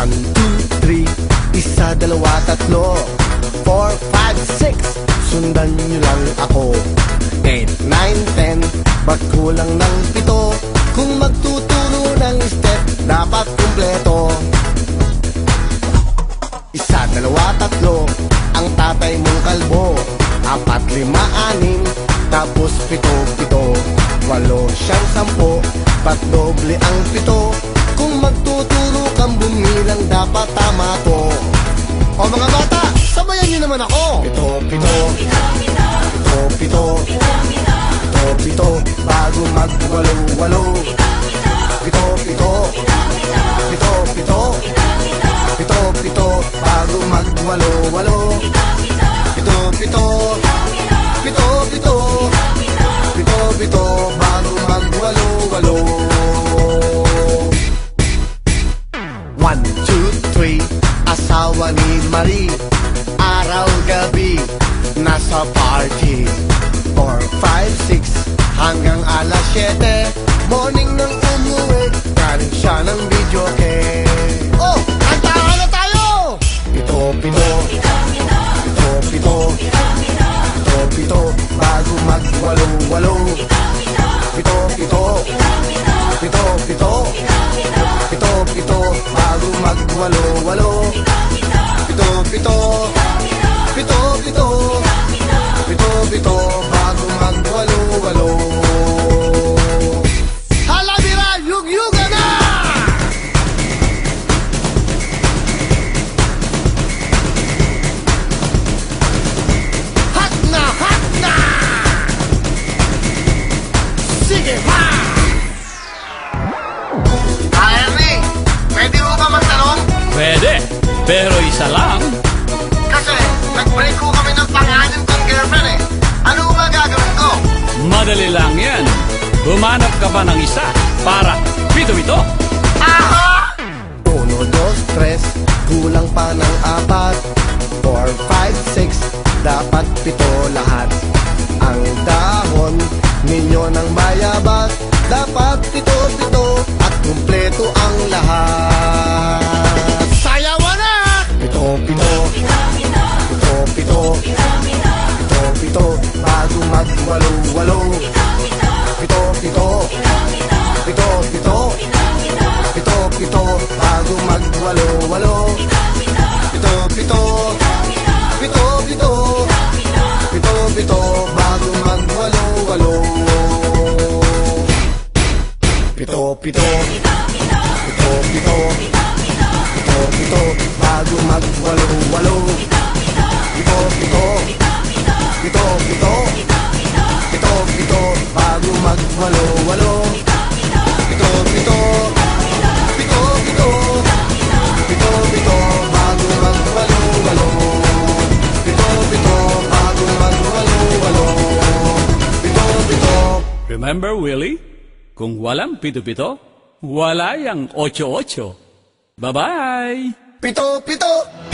One, two, three Isa, dalawa, tatlo. Four, five, six. Sundan nyo lang ako. Eight, nine, ten. Pagkulang ng pito? Kung magtuturo ng step Dapat kumpleto. Isa, dalawa, tatlo. Ang tatay mong kalbo. Apat, lima, anim. Tapos pito, pito. Walo, siyang, sampo. Patdoble ang pito? Kung magtuturo kang bumilang Dapat tama to. O mga bata, sabayan niyo naman ako. Pito, pito. Pito, pito. Pito, pito. Bago magwalo-walo Asawa ni Marie. Araw-gabi Nasa party. Four, five, six Hanggang alas 7 Morning nang umuwi Galing siya ng video game. Oh! Kantahan na tayo! Pito, pito. Pito, pito. Pito, pito. Bago magwalo-walo. Pito, pito. Pito, pito. Pito, pito. Bago magwalo-walo. Pito, pito Pito, pito Pito, pito Bago magwalo-walo pero isa lang. Kasi, nag-break ko kami ng pangalan kong girlfriend eh. Ano ba gagawin ko? Madali lang yan. Humanap ka pa ng isa para pito-pito. Aha! Uno, dos, tres, kulang pa ng apat. Four, five, six, dapat pito lahat. Ang dahon ninyo ng bayabas, dapat pito-pito bago magwalo-walo. Pito-pito, pito-pito, pito-pito, bago magwalo-walo. Pito-pito, pito-pito, pito-pito, bago magwalo-walo. Pito-pito, pito-pito, bago magwalo-walo. Pito-pito, pito-pito, pito-pito, bago magwalo-walo. Pito-pito, bago magwalo-walo. Pito-pito, Remember, Willie? Kung walang pito-pito, wala yang ocho-ocho. Bye-bye! pito-pito.